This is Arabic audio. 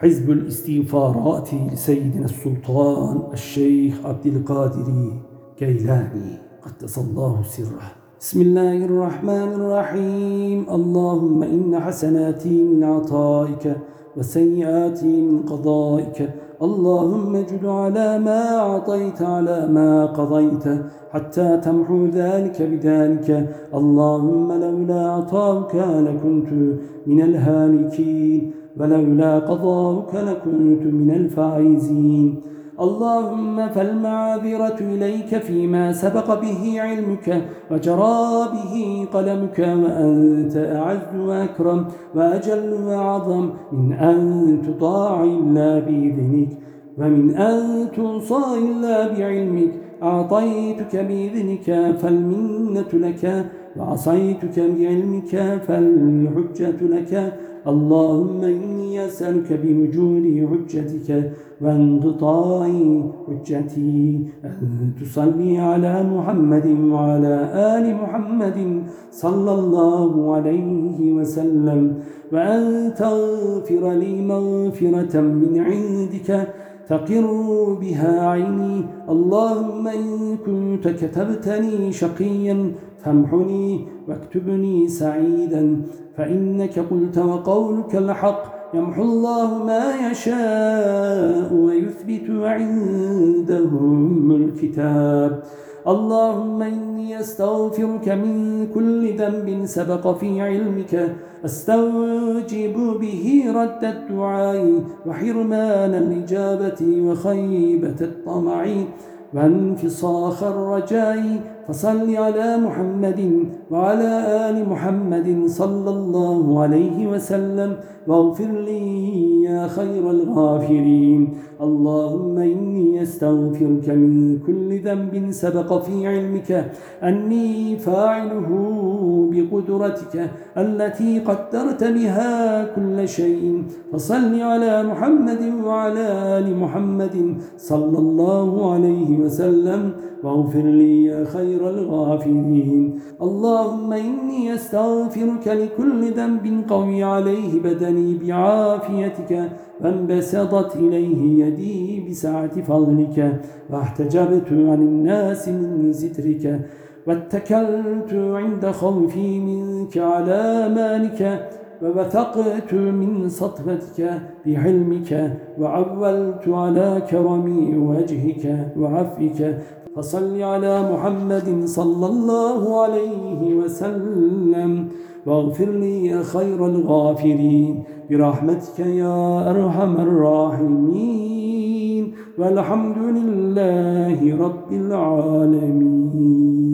حزب الاستغفارات لسيدنا السلطان الشيخ عبد القادر كيلاني قدس الله سره. بسم الله الرحمن الرحيم. اللهم إن حسناتي من عطائك وسيئاتي من قضائك. اللهم اجد على ما أعطيت على ما قضيت حتى تمحو ذلك بذلك. اللهم لولا عطاؤك لكنت من الهالكين. ولولا قضاؤك لكنت من الفائزين. اللهم فالمعاذرة إليك فيما سبق به علمك وجرى به قلمك وأنت أعز وأكرم وأجل وأعظم. من أن تطاع إلا بإذنك ومن أن توصى إلا بعلمك. أعطيتك بإذنك فالمنة لك وعصيتك بعلمك فالحجة لك اللهم إني أسألك بوجود حجتك وانقطاع حجتي أن تصلي على محمد وعلى آل محمد صلى الله عليه وسلم وأن تغفر لي مغفرة من عندك تقر بها عيني اللهم إن كنت كتبتني شقيا فامحني واكتبني سعيدا. فإنك قلت وقولك الحق يمحو الله ما يشاء ويثبت عندهم الكتاب. اللهم إني أستغفرك من كل ذنب سبق في علمك أستوجب به رد الدعاء وحرمان الإجابة وخيبة الطمع وانفصاخ الرجاء فصل على محمد وعلى آل محمد صلى الله عليه وسلم واغفر لي يا خير الغافرين. اللهم إني أستغفرك من كل ذنب سبق في علمك أني فاعله بقدرتك التي قدرت بها كل شيء. فصل على محمد وعلى آل محمد صلى الله عليه وسلم. واغفر لي يا خير الغافرين اللهم إني أستغفرك لكل ذنب قوي عليه بدني بعافيتك. فانبسطت إليه يدي بسعة فضلك. واحتجبت عن الناس من سترك. واتكلت عند خوفي منك على مالك ووثقت من سطفتك بحلمك وعولت على كرم وجهك وعفك فصل على محمد صلى الله عليه وسلم واغفر لي خير الغافرين برحمتك يا أرحم الراحمين والحمد لله رب العالمين